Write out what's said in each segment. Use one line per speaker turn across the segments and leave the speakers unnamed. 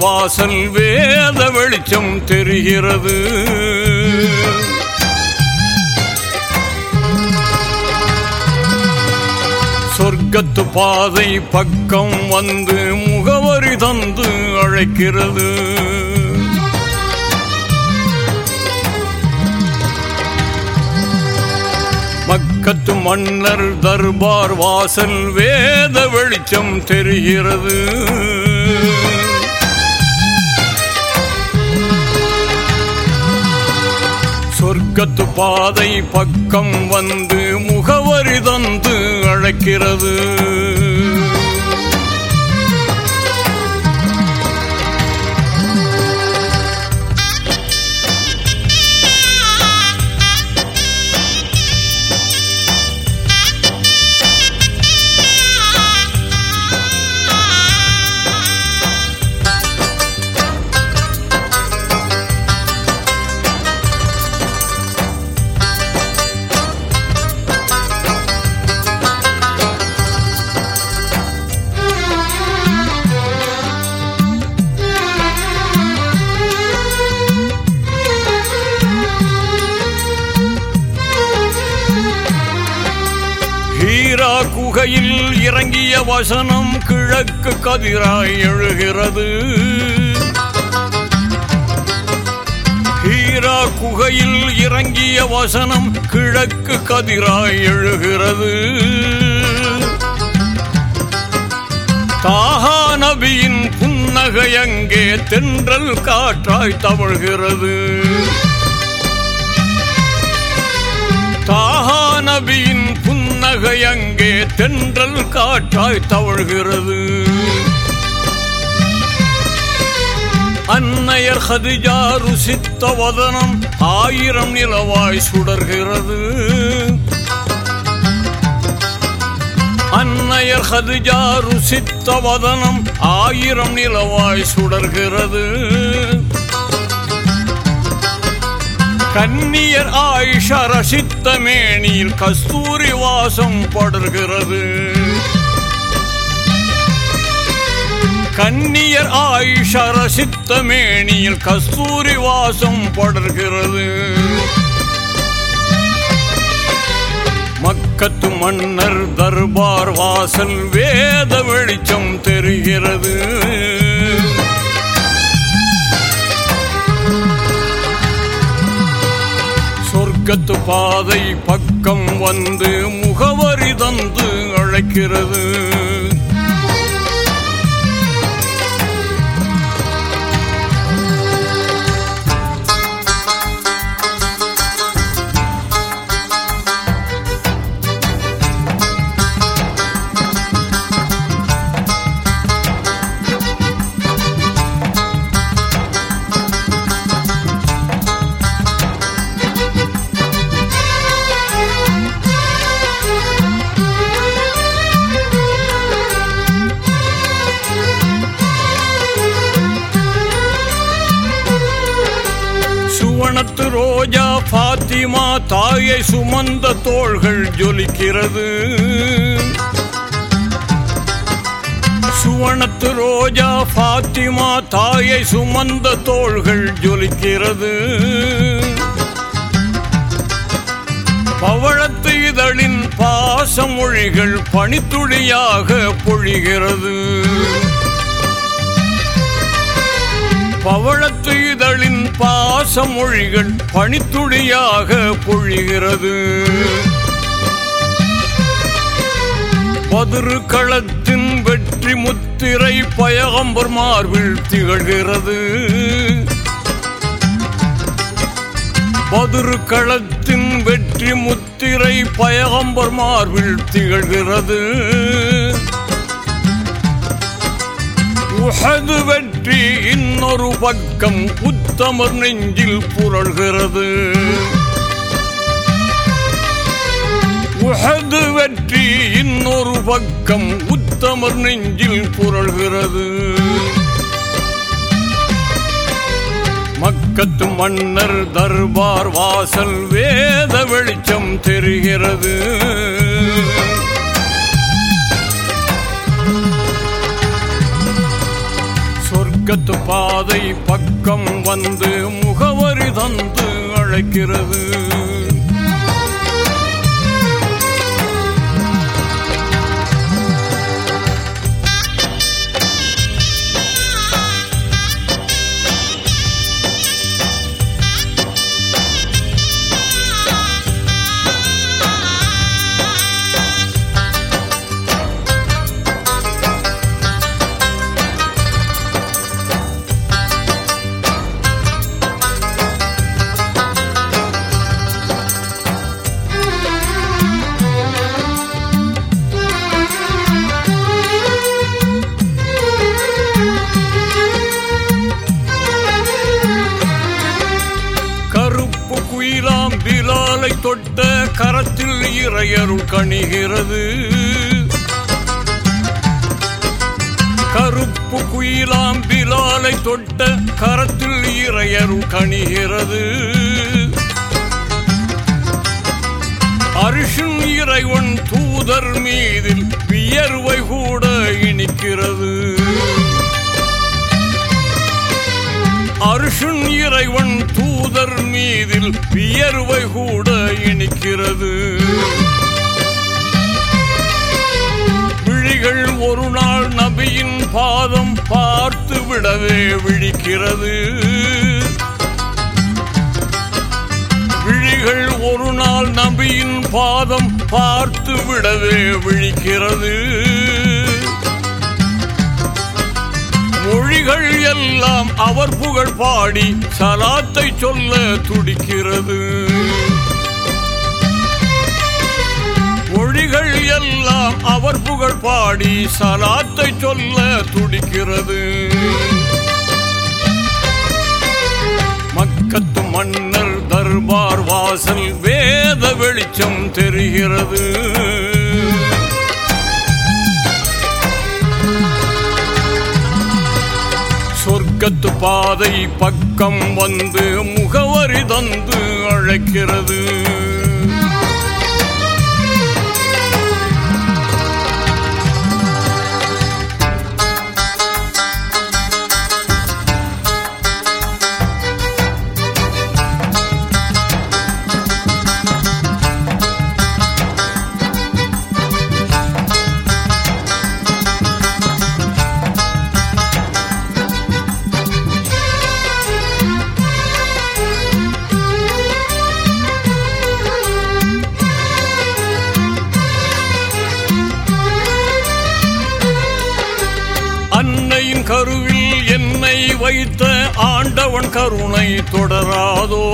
வாசல் வேத வெளிச்சம் தெரிகிறது. சொர்க்கத்து பாதை பக்கம் வந்து முகவரி தந்து அழைக்கிறது. மக்கத்து மன்னர் தர்பார் வாசல் வேத வெளிச்சம் தெரிகிறது. பக்கத்து பாதை பக்கம் வந்து முகவரி தந்து அழைக்கிறது. குகையில் இறங்கிய வசனம் கிழக்கு கதிராய் எழுகிறது. ஹீரா குகையில் இறங்கிய வசனம் கிழக்கு கதிராய் எழுகிறது. தாஹா நபியின் புன்னகை அங்கே தென்றல் காற்றாய் தவழ்கிறது. தாகா நபியின் புன்னகை அங்கே தென்றல் காற்றாய் தவழ்கிறது? அன்னையர் ஹதிஜா ருசித்த வதனம் ஆயிரம் நிலவாய் சுடர்கிறது. அன்னையர் ஹதிஜா ருசித்த வதனம் ஆயிரம் நிலவாய் சுடர்கிறது. கன்னியர் ஆயிஷா பழுத்த மேனியில் கஸ்தூரி வாசம் படர்கிறது. கன்னியர் ஆயுஷர சித்த மேனியில் கஸ்தூரி வாசம் படர்கிறது. மக்கத்து மன்னர் தர்பார் வாசல் வேத வெளிச்சம் தெரிகிறது. பக்கத்து பாதை பக்கம் வந்து முகவரி தந்து அழைக்கிறது. சுவனத்து ரோஜா பாத்திமா தாயை சுமந்த தோள்கள் ஜொலிக்கிறது. சுவனத்து ரோஜா பாத்திமா தாயை சுமந்த தோள்கள் ஜொலிக்கிறது. பவழத்து இதழின் பாசமொழிகள் பனித்துளியாக பொழிகிறது. பவழத்து இதழின் பாசமொழிகள் பனித்துளியாக பொழிகிறது. பதிரு களத்தின் வெற்றி முத்திரை பயகம்பர் மார்பில் திகழ்கிறது. பதிரு களத்தின் வெற்றி முத்திரை பயகம்பர் மார்பில் திகழ்கிறது. உகது வெற்றி இன்னொரு பக்கம் உத்தமர் நெஞ்சில் புரள்கிறது. உகது வெற்றி இன்னொரு பக்கம் உத்தமர் நெஞ்சில் புரள்கிறது. மக்கத்து மன்னர் தர்பார் வாசல் வேத வெளிச்சம் தெரிகிறது. பக்கத்து பாதை பக்கம் வந்து முகவரி தந்து அழைக்கிறது. கணிகிறது கருப்பு குயிலாம் பிலாலை தொட்ட கரத்தில் இறையரும் கணிகிறது. அரிஷன் இறைவன் தூதர் மீதில் வியர்வை கூட இனிக்கிறது. அருஷன் இறைவன் தூதர் மீதில் வியர்வை கூட இனிக்கிறது. விழிகள் ஒரு நாள் நபியின் பாதம் பார்த்து விடவே விழிக்கிறது. விழிகள் ஒரு நாள் நபியின் பாதம் பார்த்து விடவே விழிக்கிறது. மொழிகள் எல்லாம் அவர் புகழ் பாடி சலாத்தை சொல்ல துடிக்கிறது. நபிகள் எல்லாம் அவர் புகழ் பாடி சலாத்தை சொல்ல துடிக்கிறது. மக்கத்து மன்னர் தர்பார் வாசல் வேத வெளிச்சம் தெரிகிறது. சொர்க்கத்து பாதை பக்கம் வந்து முகவரி தந்து அழைக்கிறது. வைத்த ஆண்டவன் கருணை தொடராதோ?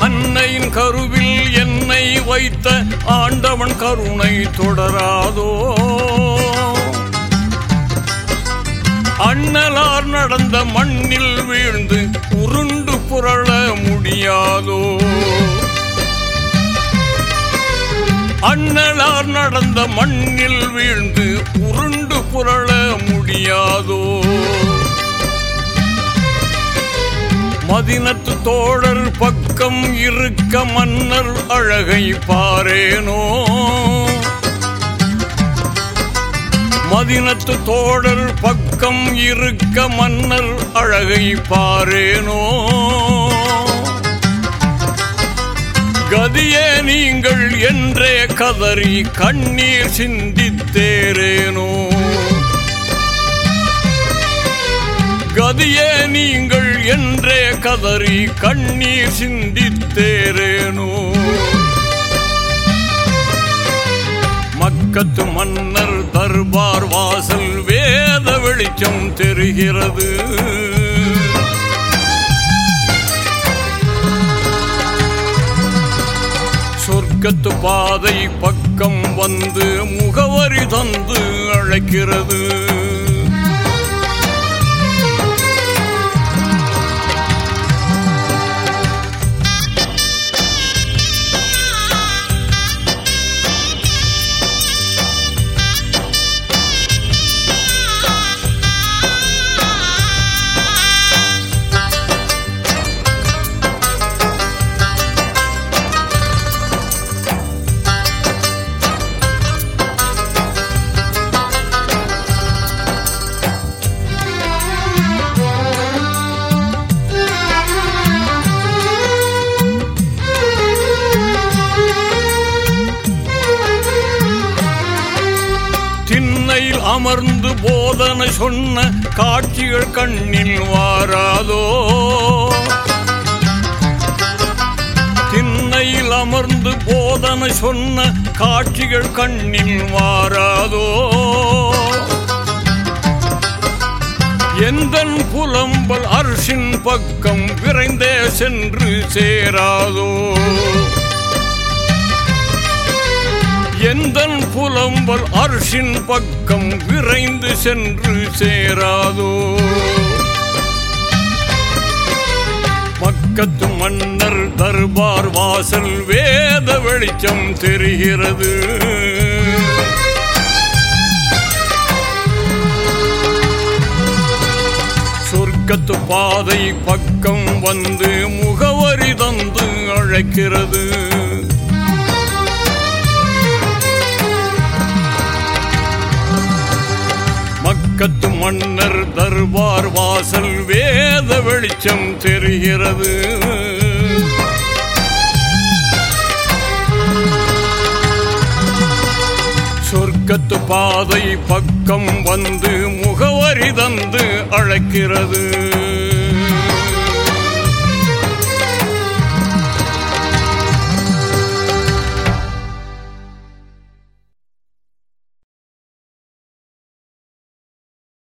அன்னையின் கருவில் என்னை வைத்த ஆண்டவன் கருணை தொடராதோ? அண்ணலார் நடந்த மண்ணில் வீழ்ந்து உருண்டு புரள முடியாதோ? அண்ணலார் நடந்த மண்ணில் வீழ்ந்து உருண்டு புரள முடியாதோ? மதினத்து தோழர் பக்கம் இருக்க மன்னர் அழகை பாரேனோ? மதினத்து தோழர் பக்கம் இருக்க மன்னர் அழகை பாரேனோ? கதியே நீங்கள் என்றே கதறி கண்ணீர் சிந்தித்தேரேனோ. கதியே நீங்கள் என்றே கதறி கண்ணீர் சிந்தித்தேரேனோ. மக்கத்து மன்னர் தர்பார் வாசல் வேத வெளிச்சம் தெரிகிறது. பக்கத்து பாதை பக்கம் வந்து முகவரி தந்து அழைக்கிறது. அமர்ந்து போதனை சொன்ன காட்சிகள் கண்ணில் வாராதோ. திண்ணையில் அமர்ந்து போதனை சொன்ன காட்சிகள் கண்ணில் வாராதோ. எந்தன் புலம்பல் அரசின் பக்கம் விரைந்தே சென்று சேராதோ. எந்தன் புலம்பல் அர்ஷின் பக்கம் விரைந்து சென்று சேராதோ. மக்கத்து மன்னர் தர்பார் வாசல் வேத வெளிச்சம் தெரிகிறது. சொர்க்கத்து பாதை பக்கம் வந்து முகவரி தந்து அழைக்கிறது. கத்து மன்னர் தர்பார் வாசல் வேத வெளிச்சம் தெரிகிறது. சொர்க்கத்து பாதை பக்கம் வந்து முகவரி தந்து அழைக்கிறது.